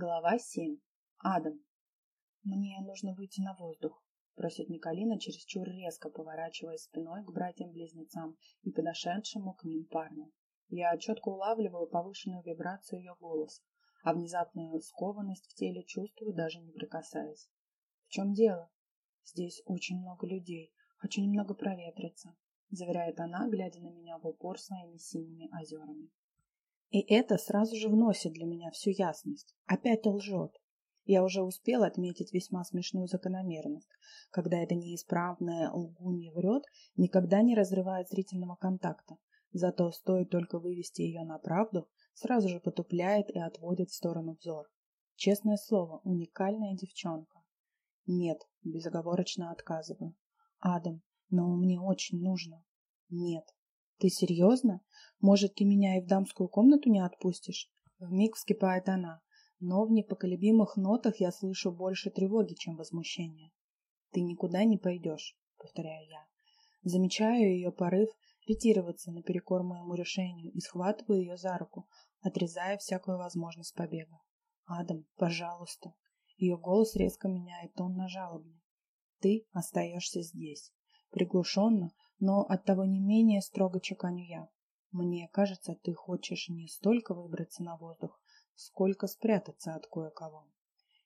Глава 7. Адам. «Мне нужно выйти на воздух», — просит Николина, чересчур резко поворачивая спиной к братьям-близнецам и подошедшему к ним парню. Я четко улавливаю повышенную вибрацию ее голоса, а внезапную скованность в теле чувствую, даже не прикасаясь. «В чем дело?» «Здесь очень много людей. Хочу немного проветриться», — заверяет она, глядя на меня в упор своими синими озерами. И это сразу же вносит для меня всю ясность. Опять лжет. Я уже успел отметить весьма смешную закономерность, когда эта неисправная лгунья врет, никогда не разрывает зрительного контакта. Зато стоит только вывести ее на правду, сразу же потупляет и отводит в сторону взор. Честное слово, уникальная девчонка. Нет, безоговорочно отказываю. Адам, но мне очень нужно. Нет. Ты серьезно? Может, ты меня и в дамскую комнату не отпустишь? Вмиг вскипает она, но в непоколебимых нотах я слышу больше тревоги, чем возмущения. Ты никуда не пойдешь, повторяю я. Замечаю ее порыв ретироваться наперекор моему решению и схватываю ее за руку, отрезая всякую возможность побега. «Адам, пожалуйста!» Ее голос резко меняет тон на жалобный. «Ты остаешься здесь». Приглушенно, но оттого не менее строго чеканю я. Мне кажется, ты хочешь не столько выбраться на воздух, сколько спрятаться от кое-кого.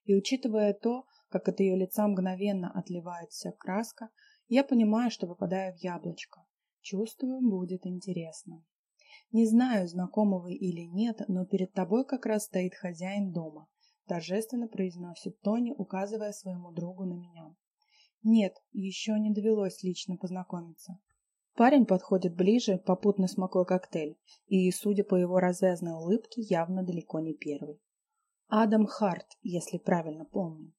И учитывая то, как от ее лица мгновенно отливается краска, я понимаю, что попадаю в яблочко. Чувствую, будет интересно. Не знаю, знакомы вы или нет, но перед тобой как раз стоит хозяин дома. Торжественно произносит Тони, указывая своему другу на меня. Нет, еще не довелось лично познакомиться. Парень подходит ближе, попутно смакуя коктейль, и, судя по его развязной улыбке, явно далеко не первый. Адам Харт, если правильно помню.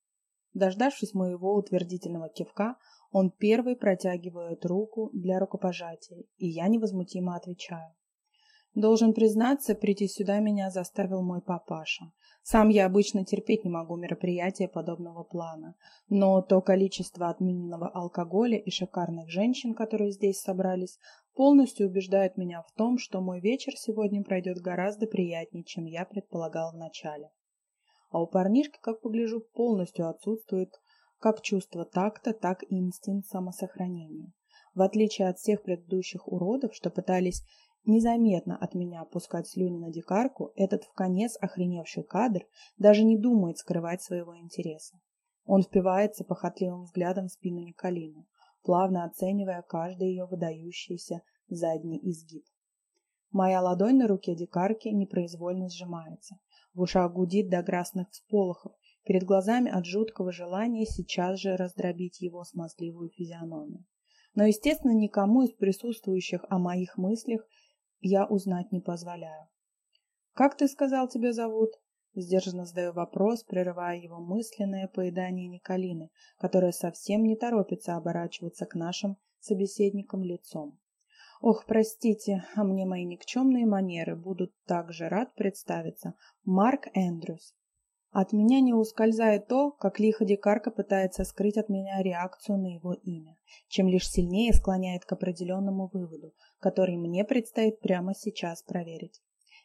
Дождавшись моего утвердительного кивка, он первый протягивает руку для рукопожатия, и я невозмутимо отвечаю. Должен признаться, прийти сюда меня заставил мой папаша. Сам я обычно терпеть не могу мероприятия подобного плана, но то количество отмененного алкоголя и шикарных женщин, которые здесь собрались, полностью убеждает меня в том, что мой вечер сегодня пройдет гораздо приятнее, чем я предполагал вначале. А у парнишки, как погляжу, полностью отсутствует как чувство такта, так и инстинкт самосохранения. В отличие от всех предыдущих уродов, что пытались Незаметно от меня опускать слюни на дикарку, этот в конец охреневший кадр даже не думает скрывать своего интереса. Он впивается похотливым взглядом в спину Николины, плавно оценивая каждый ее выдающийся задний изгиб. Моя ладонь на руке дикарки непроизвольно сжимается. В ушах гудит до красных всполохов, перед глазами от жуткого желания сейчас же раздробить его смазливую физиономию. Но, естественно, никому из присутствующих о моих мыслях я узнать не позволяю. «Как ты сказал, тебя зовут?» Сдержанно задаю вопрос, прерывая его мысленное поедание Николины, которая совсем не торопится оборачиваться к нашим собеседникам лицом. «Ох, простите, а мне мои никчемные манеры будут так же рад представиться. Марк Эндрюс». От меня не ускользает то, как лихо дикарка пытается скрыть от меня реакцию на его имя, чем лишь сильнее склоняет к определенному выводу, который мне предстоит прямо сейчас проверить.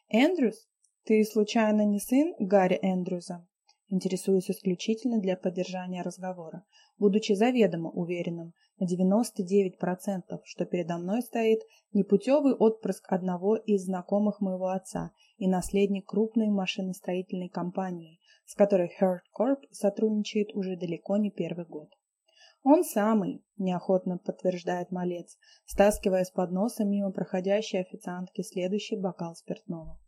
«Эндрюс, ты случайно не сын Гарри Эндрюза?» Интересуюсь исключительно для поддержания разговора, будучи заведомо уверенным на 99%, что передо мной стоит непутевый отпрыск одного из знакомых моего отца и наследник крупной машиностроительной компании, с которой Heart Corp сотрудничает уже далеко не первый год. «Он самый», – неохотно подтверждает малец, стаскивая с подноса мимо проходящей официантки следующий бокал спиртного.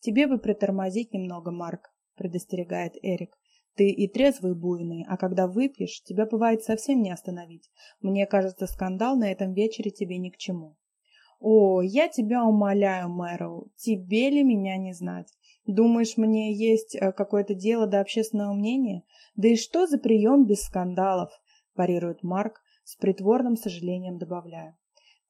«Тебе бы притормозить немного, Марк», – предостерегает Эрик. «Ты и трезвый буйный, а когда выпьешь, тебя бывает совсем не остановить. Мне кажется, скандал на этом вечере тебе ни к чему». «О, я тебя умоляю, Мэрил, тебе ли меня не знать? Думаешь, мне есть э, какое-то дело до общественного мнения? Да и что за прием без скандалов? Парирует Марк, с притворным сожалением добавляя.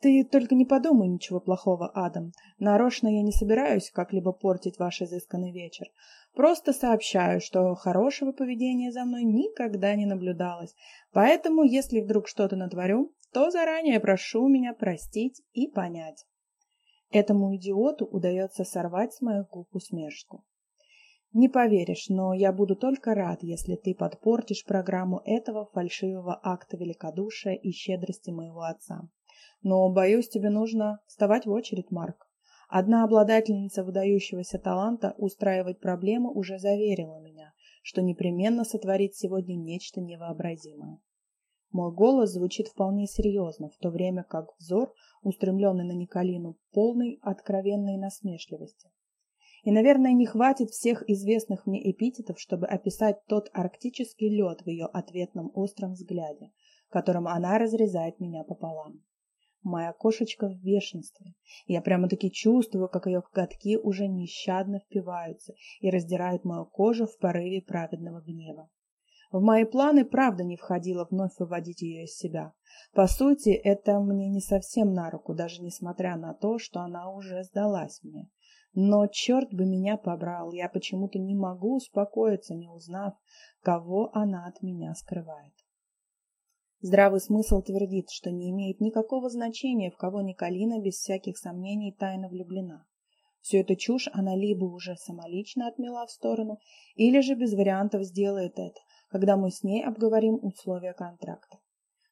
Ты только не подумай ничего плохого, Адам. Нарочно я не собираюсь как-либо портить ваш изысканный вечер. Просто сообщаю, что хорошего поведения за мной никогда не наблюдалось. Поэтому, если вдруг что-то натворю, то заранее прошу меня простить и понять. Этому идиоту удается сорвать с моих губ усмешку. Не поверишь, но я буду только рад, если ты подпортишь программу этого фальшивого акта великодушия и щедрости моего отца. Но, боюсь, тебе нужно вставать в очередь, Марк. Одна обладательница выдающегося таланта устраивать проблемы уже заверила меня, что непременно сотворит сегодня нечто невообразимое. Мой голос звучит вполне серьезно, в то время как взор, устремленный на Николину, полный откровенной насмешливости. И, наверное, не хватит всех известных мне эпитетов, чтобы описать тот арктический лед в ее ответном остром взгляде, которым она разрезает меня пополам. Моя кошечка в бешенстве. Я прямо-таки чувствую, как ее коготки уже нещадно впиваются и раздирают мою кожу в порыве праведного гнева. В мои планы правда не входило вновь выводить ее из себя. По сути, это мне не совсем на руку, даже несмотря на то, что она уже сдалась мне. Но черт бы меня побрал, я почему-то не могу успокоиться, не узнав, кого она от меня скрывает. Здравый смысл твердит, что не имеет никакого значения, в кого Николина без всяких сомнений тайно влюблена. Всю эту чушь она либо уже самолично отмела в сторону, или же без вариантов сделает это, когда мы с ней обговорим условия контракта.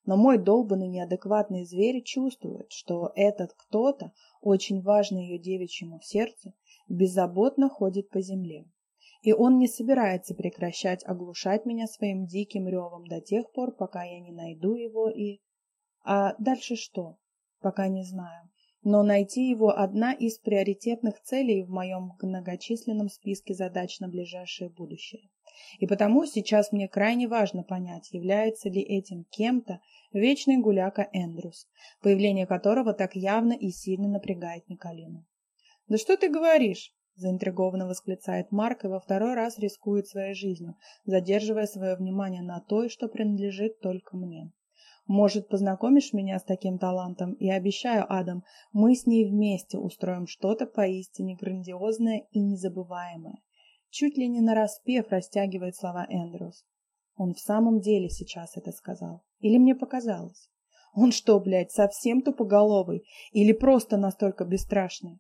Но мой долбанный неадекватный зверь чувствует, что этот кто-то, очень важный ее девичьему сердцу, беззаботно ходит по земле. И он не собирается прекращать оглушать меня своим диким ревом до тех пор, пока я не найду его и... А дальше что? Пока не знаю. Но найти его одна из приоритетных целей в моем многочисленном списке задач на ближайшее будущее. И потому сейчас мне крайне важно понять, является ли этим кем-то вечный гуляка Эндрюс, появление которого так явно и сильно напрягает Николину. «Да что ты говоришь?» – заинтригованно восклицает Марк и во второй раз рискует своей жизнью, задерживая свое внимание на той, что принадлежит только мне. Может, познакомишь меня с таким талантом? И обещаю, Адам, мы с ней вместе устроим что-то поистине грандиозное и незабываемое. Чуть ли не нараспев растягивает слова Эндрюс. Он в самом деле сейчас это сказал. Или мне показалось? Он что, блядь, совсем тупоголовый? Или просто настолько бесстрашный?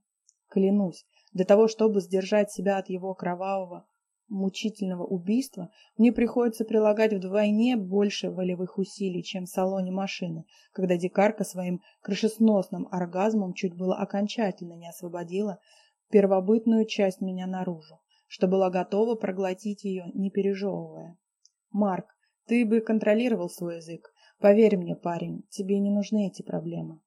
Клянусь, для того, чтобы сдержать себя от его кровавого, мучительного убийства, мне приходится прилагать вдвойне больше волевых усилий, чем в салоне машины, когда дикарка своим крышесносным оргазмом чуть было окончательно не освободила первобытную часть меня наружу что была готова проглотить ее, не пережевывая. «Марк, ты бы контролировал свой язык. Поверь мне, парень, тебе не нужны эти проблемы».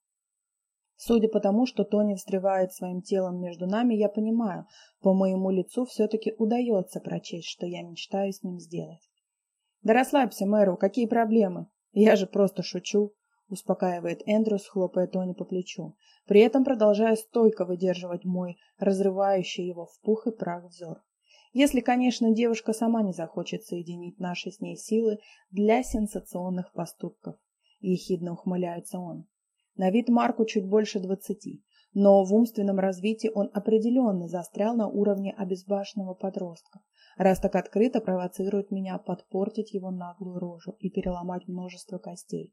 Судя по тому, что Тони встревает своим телом между нами, я понимаю, по моему лицу все-таки удается прочесть, что я мечтаю с ним сделать. «Да расслабься, Мэру, какие проблемы? Я же просто шучу», — успокаивает Эндрюс, хлопая Тони по плечу, при этом продолжая стойко выдерживать мой разрывающий его в пух и прах взор. Если, конечно, девушка сама не захочет соединить наши с ней силы для сенсационных поступков. Ехидно ухмыляется он. На вид Марку чуть больше двадцати, но в умственном развитии он определенно застрял на уровне обезбашенного подростка, раз так открыто провоцирует меня подпортить его наглую рожу и переломать множество костей.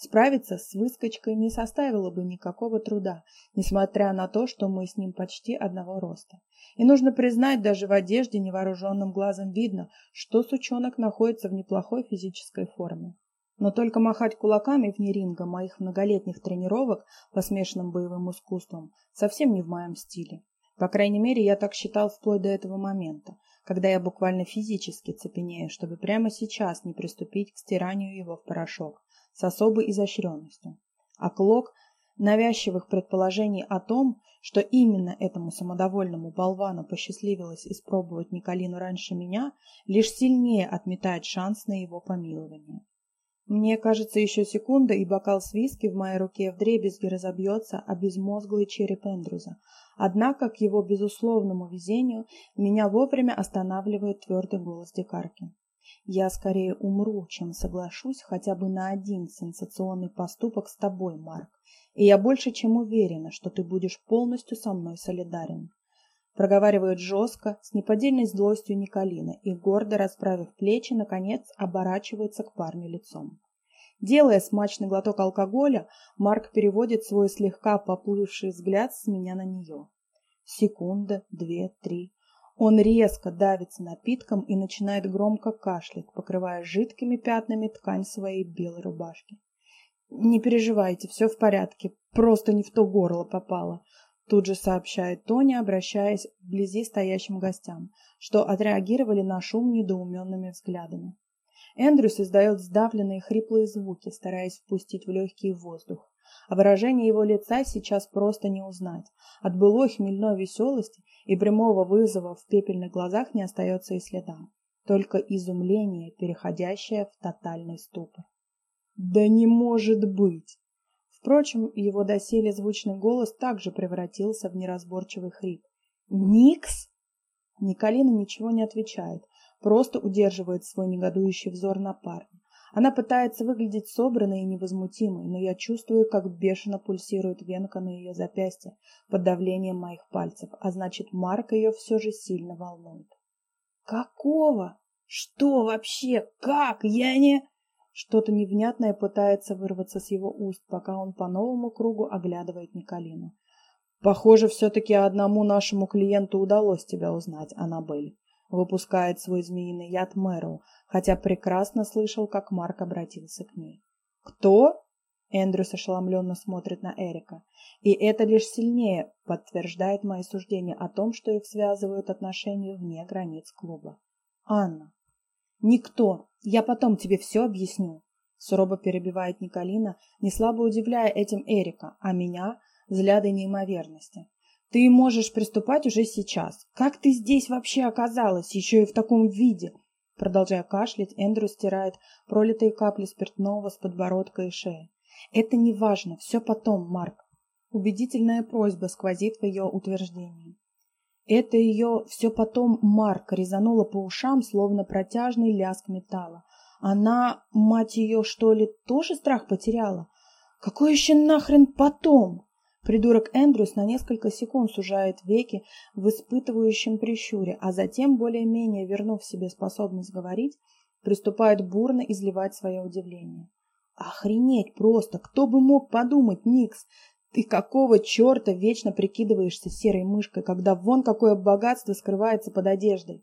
Справиться с выскочкой не составило бы никакого труда, несмотря на то, что мы с ним почти одного роста. И нужно признать, даже в одежде невооруженным глазом видно, что сучонок находится в неплохой физической форме. Но только махать кулаками вне ринга моих многолетних тренировок по смешанным боевым искусствам совсем не в моем стиле. По крайней мере, я так считал вплоть до этого момента, когда я буквально физически цепенею, чтобы прямо сейчас не приступить к стиранию его в порошок с особой изощренностью. А клок навязчивых предположений о том, что именно этому самодовольному болвану посчастливилось испробовать Николину раньше меня, лишь сильнее отметает шанс на его помилование. Мне кажется, еще секунда, и бокал с виски в моей руке вдребезги разобьется о безмозглый череп Эндрюза. Однако, к его безусловному везению, меня вовремя останавливает твердый голос дикарки. Я скорее умру, чем соглашусь хотя бы на один сенсационный поступок с тобой, Марк. И я больше чем уверена, что ты будешь полностью со мной солидарен. Проговаривает жестко, с неподдельной злостью Николина и, гордо расправив плечи, наконец оборачивается к парню лицом. Делая смачный глоток алкоголя, Марк переводит свой слегка поплывший взгляд с меня на нее. Секунда, две, три. Он резко давится напитком и начинает громко кашлять, покрывая жидкими пятнами ткань своей белой рубашки. «Не переживайте, все в порядке, просто не в то горло попало», тут же сообщает Тоня, обращаясь к вблизи стоящим гостям, что отреагировали на шум недоуменными взглядами. Эндрюс издает сдавленные хриплые звуки, стараясь впустить в легкий воздух. А выражение его лица сейчас просто не узнать. От былой хмельной веселости и прямого вызова в пепельных глазах не остается и следа. Только изумление, переходящее в тотальный ступор. «Да не может быть!» Впрочем, его доселе звучный голос также превратился в неразборчивый хрип. «Никс?» Николина ничего не отвечает, просто удерживает свой негодующий взор на парня. Она пытается выглядеть собранной и невозмутимой, но я чувствую, как бешено пульсирует венка на ее запястье под давлением моих пальцев, а значит, Марк ее все же сильно волнует. «Какого? Что вообще? Как? Я не...» Что-то невнятное пытается вырваться с его уст, пока он по новому кругу оглядывает Николину. «Похоже, все-таки одному нашему клиенту удалось тебя узнать, Аннабель выпускает свой змеиный яд Мэру, хотя прекрасно слышал, как Марк обратился к ней. «Кто?» Эндрюс ошеломленно смотрит на Эрика. И это лишь сильнее подтверждает мои суждения о том, что их связывают отношения вне границ клуба. «Анна». «Никто. Я потом тебе все объясню», — сурово перебивает Николина, не слабо удивляя этим Эрика, а меня — взглядой неимоверности. Ты можешь приступать уже сейчас. Как ты здесь вообще оказалась, еще и в таком виде? Продолжая кашлять, Эндрю стирает пролитые капли спиртного с подбородка и шеи. Это не важно, все потом, Марк. Убедительная просьба сквозит в ее утверждении. Это ее все потом Марк резанула по ушам, словно протяжный лязг металла. Она, мать ее, что ли, тоже страх потеряла? Какой еще нахрен потом? Придурок Эндрюс на несколько секунд сужает веки в испытывающем прищуре, а затем, более-менее вернув себе способность говорить, приступает бурно изливать свое удивление. «Охренеть просто! Кто бы мог подумать, Никс! Ты какого черта вечно прикидываешься серой мышкой, когда вон какое богатство скрывается под одеждой?»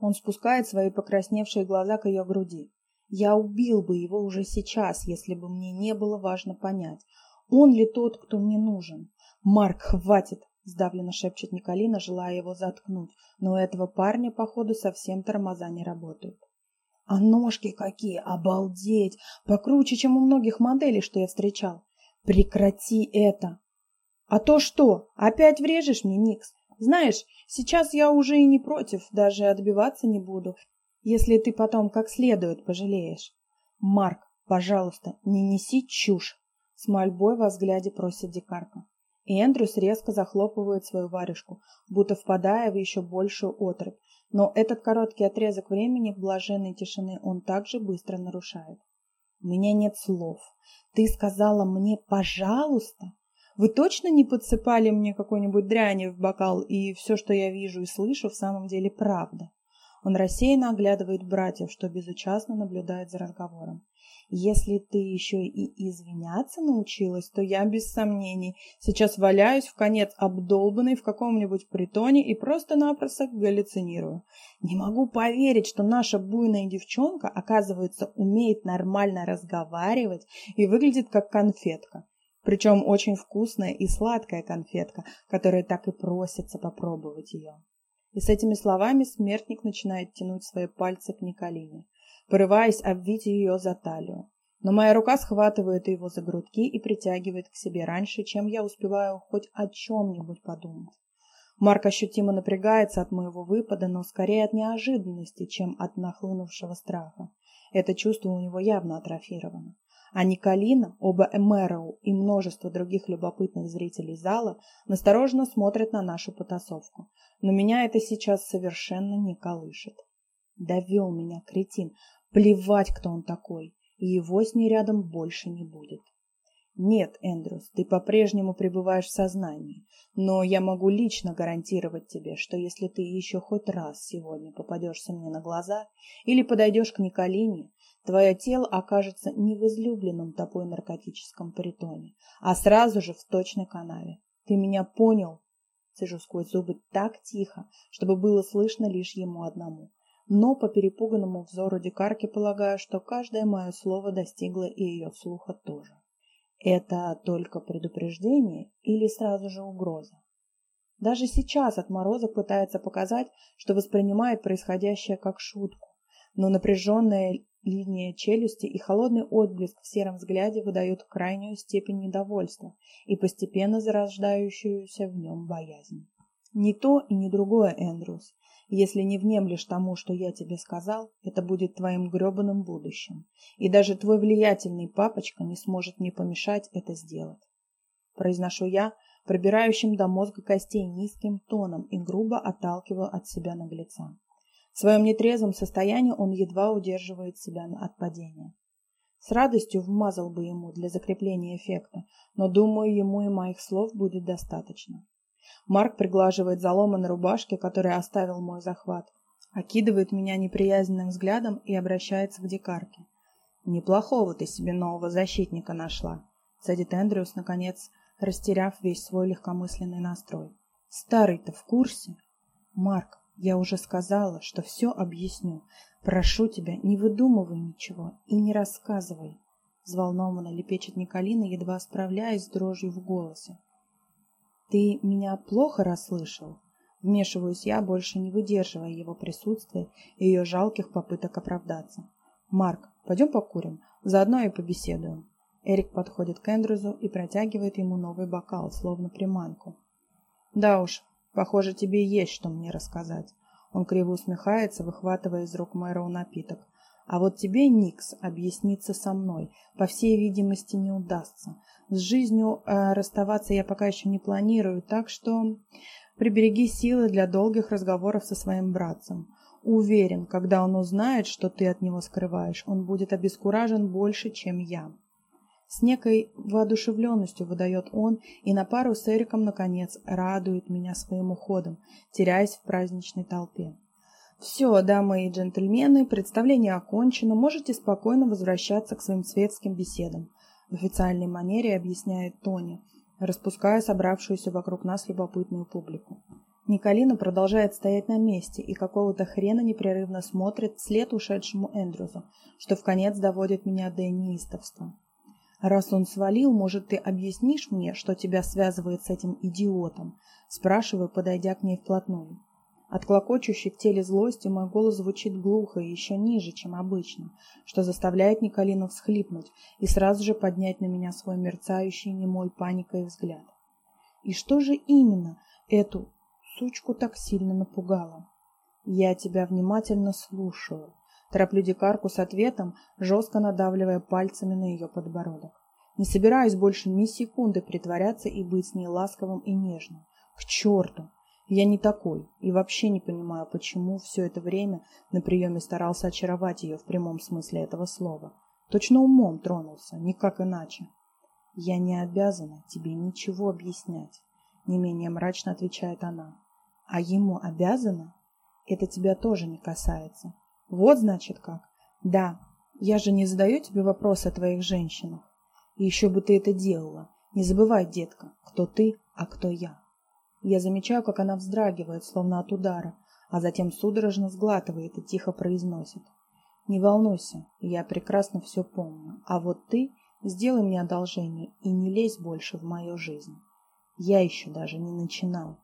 Он спускает свои покрасневшие глаза к ее груди. «Я убил бы его уже сейчас, если бы мне не было важно понять, он ли тот, кто мне нужен? Марк, хватит! Сдавленно шепчет Николина, желая его заткнуть, но у этого парня, походу, совсем тормоза не работают. А ножки какие! Обалдеть! Покруче, чем у многих моделей, что я встречал. Прекрати это! А то что? Опять врежешь мне, Никс? Знаешь, сейчас я уже и не против, даже отбиваться не буду, если ты потом как следует пожалеешь. Марк, пожалуйста, не неси чушь. С мольбой во взгляде просит дикарка. И Эндрюс резко захлопывает свою варежку, будто впадая в еще большую отрыбь. Но этот короткий отрезок времени блаженной тишины он также быстро нарушает. У меня нет слов. Ты сказала мне «пожалуйста»? Вы точно не подсыпали мне какой-нибудь дряни в бокал, и все, что я вижу и слышу, в самом деле правда? Он рассеянно оглядывает братьев, что безучастно наблюдает за разговором. Если ты еще и извиняться научилась, то я, без сомнений, сейчас валяюсь в конец обдолбанный в каком-нибудь притоне и просто-напросто галлюцинирую. Не могу поверить, что наша буйная девчонка, оказывается, умеет нормально разговаривать и выглядит как конфетка. Причем очень вкусная и сладкая конфетка, которая так и просится попробовать ее. И с этими словами смертник начинает тянуть свои пальцы к Николине порываясь обвить ее за талию. Но моя рука схватывает его за грудки и притягивает к себе раньше, чем я успеваю хоть о чем-нибудь подумать. Марк ощутимо напрягается от моего выпада, но скорее от неожиданности, чем от нахлынувшего страха. Это чувство у него явно атрофировано. А Николина, оба Эмероу и множество других любопытных зрителей зала настороженно смотрят на нашу потасовку. Но меня это сейчас совершенно не колышет. Довел меня, кретин, Плевать, кто он такой, и его с ней рядом больше не будет. Нет, Эндрюс, ты по-прежнему пребываешь в сознании, но я могу лично гарантировать тебе, что если ты еще хоть раз сегодня попадешься мне на глаза или подойдешь к Николине, твое тело окажется не в излюбленном тобой наркотическом притоне, а сразу же в точной канаве. Ты меня понял? Цежу сквозь зубы так тихо, чтобы было слышно лишь ему одному. Но по перепуганному взору дикарки полагаю, что каждое мое слово достигло и ее слуха тоже. Это только предупреждение или сразу же угроза? Даже сейчас отморозок пытается показать, что воспринимает происходящее как шутку, но напряженная линия челюсти и холодный отблеск в сером взгляде выдают крайнюю степень недовольства и постепенно зарождающуюся в нем боязнь. Не то и не другое, Эндрюс. Если не внемлешь тому, что я тебе сказал, это будет твоим гребаным будущим. И даже твой влиятельный папочка не сможет мне помешать это сделать. Произношу я, пробирающим до мозга костей низким тоном и грубо отталкиваю от себя наглеца. В своем нетрезвом состоянии он едва удерживает себя от падения. С радостью вмазал бы ему для закрепления эффекта, но, думаю, ему и моих слов будет достаточно. Марк приглаживает заломы на рубашке, который оставил мой захват, окидывает меня неприязненным взглядом и обращается к дикарке. «Неплохого ты себе нового защитника нашла», — цедит Эндрюс, наконец, растеряв весь свой легкомысленный настрой. «Старый-то в курсе?» «Марк, я уже сказала, что все объясню. Прошу тебя, не выдумывай ничего и не рассказывай. Взволнованно лепечет Николина, едва справляясь с дрожью в голосе. Ты меня плохо расслышал? Вмешиваюсь я, больше не выдерживая его присутствия и ее жалких попыток оправдаться. Марк, пойдем покурим, заодно и побеседуем. Эрик подходит к Эндрюзу и протягивает ему новый бокал, словно приманку. Да уж, Похоже, тебе есть что мне рассказать. Он криво усмехается, выхватывая из рук Мэроу напиток. А вот тебе, Никс, объясниться со мной, по всей видимости, не удастся. С жизнью э, расставаться я пока еще не планирую, так что прибереги силы для долгих разговоров со своим братцем. Уверен, когда он узнает, что ты от него скрываешь, он будет обескуражен больше, чем я. С некой воодушевленностью выдает он и на пару с Эриком, наконец, радует меня своим уходом, теряясь в праздничной толпе. Все, дамы и джентльмены, представление окончено, можете спокойно возвращаться к своим светским беседам. В официальной манере объясняет Тони, распуская собравшуюся вокруг нас любопытную публику. Николина продолжает стоять на месте и какого-то хрена непрерывно смотрит вслед ушедшему Эндрюзу, что в конец доводит меня до неистовства. Раз он свалил, может, ты объяснишь мне, что тебя связывает с этим идиотом? Спрашиваю, подойдя к ней вплотную. От клокочущей в теле злости мой голос звучит глухо и еще ниже, чем обычно, что заставляет Николину всхлипнуть и сразу же поднять на меня свой мерцающий немой паникой взгляд. И что же именно эту сучку так сильно напугало? Я тебя внимательно слушаю, Тороплю дикарку с ответом, жестко надавливая пальцами на ее подбородок. Не собираюсь больше ни секунды притворяться и быть с ней ласковым и нежным. К черту! Я не такой и вообще не понимаю, почему все это время на приеме старался очаровать ее в прямом смысле этого слова. Точно умом тронулся, никак иначе. Я не обязана тебе ничего объяснять, не менее мрачно отвечает она. А ему обязана? Это тебя тоже не касается. Вот значит как. Да, я же не задаю тебе вопрос о твоих женщинах. И еще бы ты это делала. Не забывай, детка, кто ты, а кто я. Я замечаю, как она вздрагивает, словно от удара, а затем судорожно сглатывает и тихо произносит. Не волнуйся, я прекрасно все помню. А вот ты сделай мне одолжение и не лезь больше в мою жизнь. Я еще даже не начинал,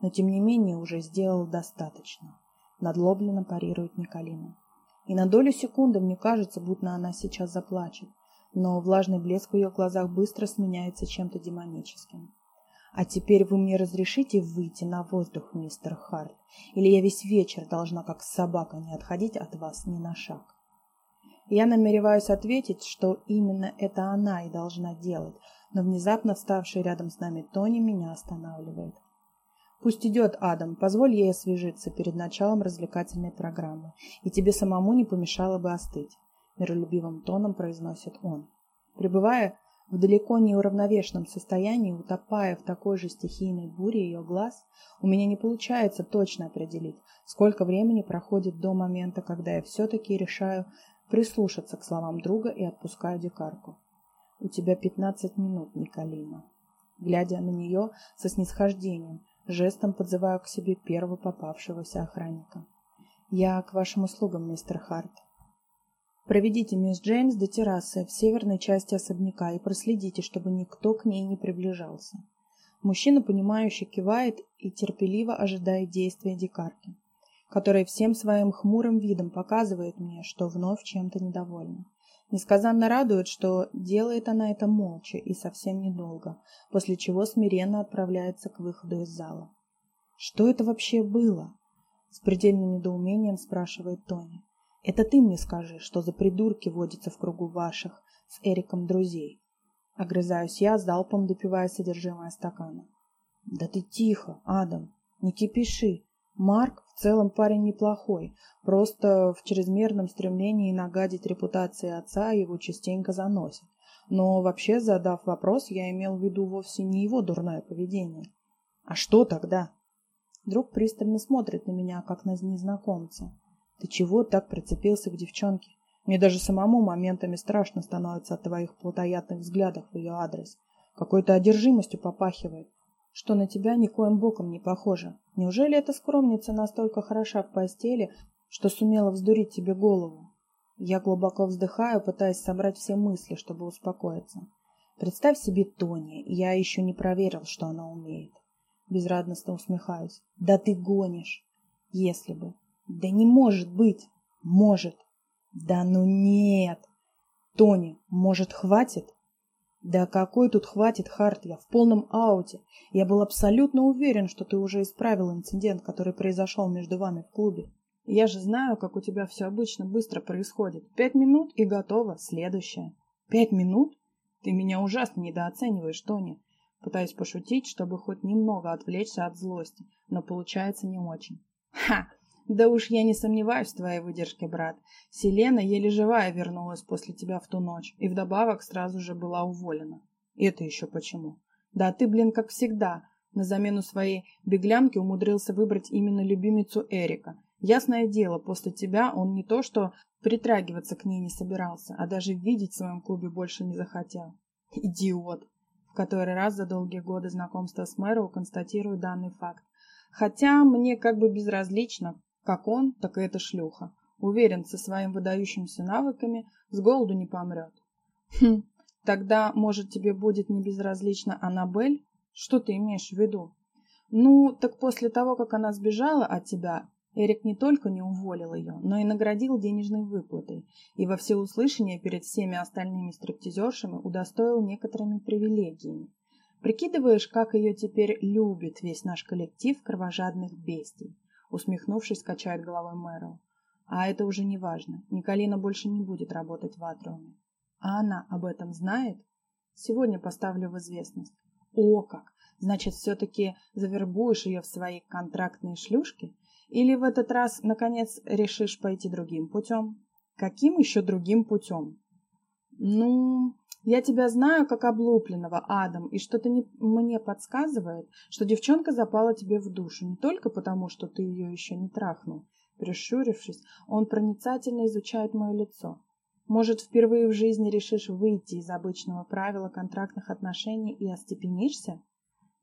но тем не менее уже сделал достаточно. Надлобленно парирует Николина. И на долю секунды мне кажется, будто она сейчас заплачет, но влажный блеск в ее глазах быстро сменяется чем-то демоническим. А теперь вы мне разрешите выйти на воздух, мистер Харт, или я весь вечер должна, как собака, не отходить от вас ни на шаг? Я намереваюсь ответить, что именно это она и должна делать, но внезапно вставший рядом с нами Тони меня останавливает. Пусть идет, Адам, позволь ей освежиться перед началом развлекательной программы, и тебе самому не помешало бы остыть, миролюбивым тоном произносит он. Пребывая в далеко не уравновешенном состоянии, утопая в такой же стихийной буре ее глаз, у меня не получается точно определить, сколько времени проходит до момента, когда я все-таки решаю прислушаться к словам друга и отпускаю дикарку. «У тебя пятнадцать минут, Николина». Глядя на нее со снисхождением, Жестом подзываю к себе первого попавшегося охранника. «Я к вашим услугам, мистер Харт. Проведите мисс Джеймс до террасы в северной части особняка и проследите, чтобы никто к ней не приближался». Мужчина, понимающе кивает и терпеливо ожидает действия дикарки, которая всем своим хмурым видом показывает мне, что вновь чем-то недовольна. Несказанно радует, что делает она это молча и совсем недолго, после чего смиренно отправляется к выходу из зала. «Что это вообще было?» С предельным недоумением спрашивает Тони. «Это ты мне скажи, что за придурки водятся в кругу ваших с Эриком друзей?» Огрызаюсь я, залпом допивая содержимое стакана. «Да ты тихо, Адам, не кипиши. Марк в целом парень неплохой, просто в чрезмерном стремлении нагадить репутации отца его частенько заносит. Но вообще, задав вопрос, я имел в виду вовсе не его дурное поведение. А что тогда? Друг пристально смотрит на меня, как на незнакомца. Ты чего так прицепился к девчонке? Мне даже самому моментами страшно становится от твоих плотоядных взглядов в ее адрес. Какой-то одержимостью попахивает что на тебя никоим боком не похоже. Неужели эта скромница настолько хороша в постели, что сумела вздурить тебе голову? Я глубоко вздыхаю, пытаясь собрать все мысли, чтобы успокоиться. Представь себе Тони, я еще не проверил, что она умеет. Безрадостно усмехаюсь. Да ты гонишь. Если бы. Да не может быть. Может. Да ну нет. Тони, может, хватит? Да какой тут хватит, Харт, я в полном ауте. Я был абсолютно уверен, что ты уже исправил инцидент, который произошел между вами в клубе. Я же знаю, как у тебя все обычно быстро происходит. Пять минут и готово. Следующее. Пять минут? Ты меня ужасно недооцениваешь, Тони. Пытаюсь пошутить, чтобы хоть немного отвлечься от злости, но получается не очень. Ха! Да уж я не сомневаюсь в твоей выдержке, брат. Селена еле живая вернулась после тебя в ту ночь и вдобавок сразу же была уволена. Это еще почему? Да ты, блин, как всегда, на замену своей беглянки умудрился выбрать именно любимицу Эрика. Ясное дело, после тебя он не то что притрагиваться к ней не собирался, а даже видеть в своем клубе больше не захотел. Идиот! В который раз за долгие годы знакомства с Мэроу констатирую данный факт. Хотя мне как бы безразлично, как он, так и эта шлюха. Уверен, со своими выдающимися навыками с голоду не помрет. Хм, тогда, может, тебе будет не безразлична Аннабель? Что ты имеешь в виду? Ну, так после того, как она сбежала от тебя, Эрик не только не уволил ее, но и наградил денежной выплатой, и во всеуслышание перед всеми остальными стриптизершами удостоил некоторыми привилегиями. Прикидываешь, как ее теперь любит весь наш коллектив кровожадных бестий усмехнувшись, качает головой Мэрил. А это уже не важно. Николина больше не будет работать в Атриуме. А она об этом знает? Сегодня поставлю в известность. О как! Значит, все-таки завербуешь ее в свои контрактные шлюшки? Или в этот раз, наконец, решишь пойти другим путем? Каким еще другим путем? Ну, я тебя знаю как облупленного, Адам, и что-то не, мне подсказывает, что девчонка запала тебе в душу не только потому, что ты ее еще не трахнул. Прищурившись, он проницательно изучает мое лицо. Может, впервые в жизни решишь выйти из обычного правила контрактных отношений и остепенишься?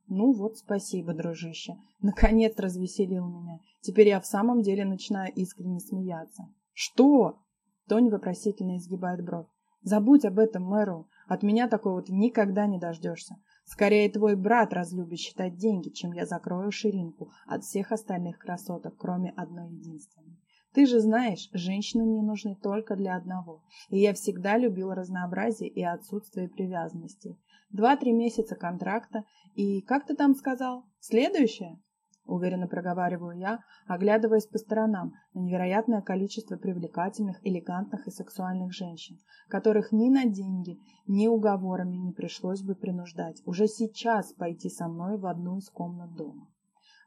Ну вот, спасибо, дружище. Наконец развеселил меня. Теперь я в самом деле начинаю искренне смеяться. Что? Тони вопросительно изгибает бровь. Забудь об этом, Мэру. От меня такого ты никогда не дождешься. Скорее, твой брат разлюбит считать деньги, чем я закрою ширинку от всех остальных красоток, кроме одной единственной. Ты же знаешь, женщины мне нужны только для одного, и я всегда любил разнообразие и отсутствие привязанности. Два-три месяца контракта, и, как ты там сказал, следующее? Уверенно проговариваю я, оглядываясь по сторонам на невероятное количество привлекательных, элегантных и сексуальных женщин, которых ни на деньги, ни уговорами не пришлось бы принуждать уже сейчас пойти со мной в одну из комнат дома.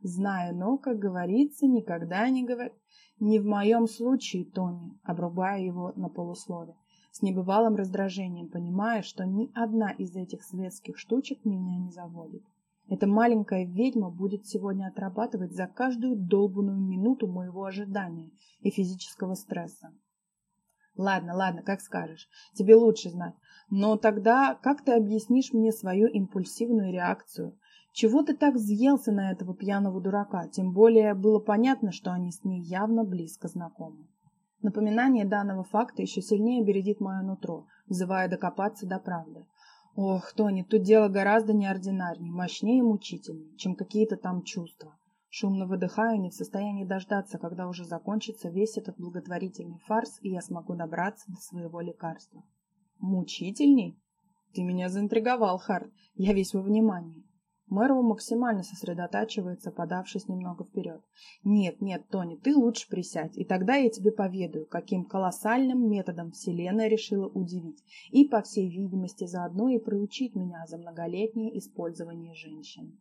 Знаю, но, как говорится, никогда не говори... Не в моем случае, Тони, обрубая его на полуслове, с небывалым раздражением, понимая, что ни одна из этих светских штучек меня не заводит. Эта маленькая ведьма будет сегодня отрабатывать за каждую долбанную минуту моего ожидания и физического стресса. Ладно, ладно, как скажешь. Тебе лучше знать. Но тогда как ты объяснишь мне свою импульсивную реакцию? Чего ты так взъелся на этого пьяного дурака? Тем более было понятно, что они с ней явно близко знакомы. Напоминание данного факта еще сильнее бередит мое нутро, вызывая докопаться до правды. Ох, Тони, тут дело гораздо неординарнее, мощнее и мучительнее, чем какие-то там чувства. Шумно выдыхаю, не в состоянии дождаться, когда уже закончится весь этот благотворительный фарс, и я смогу добраться до своего лекарства. Мучительней? Ты меня заинтриговал, Харт. Я весь во внимании. Мэру максимально сосредотачивается, подавшись немного вперед. «Нет, нет, Тони, ты лучше присядь, и тогда я тебе поведаю, каким колоссальным методом Вселенная решила удивить и, по всей видимости, заодно и проучить меня за многолетнее использование женщин».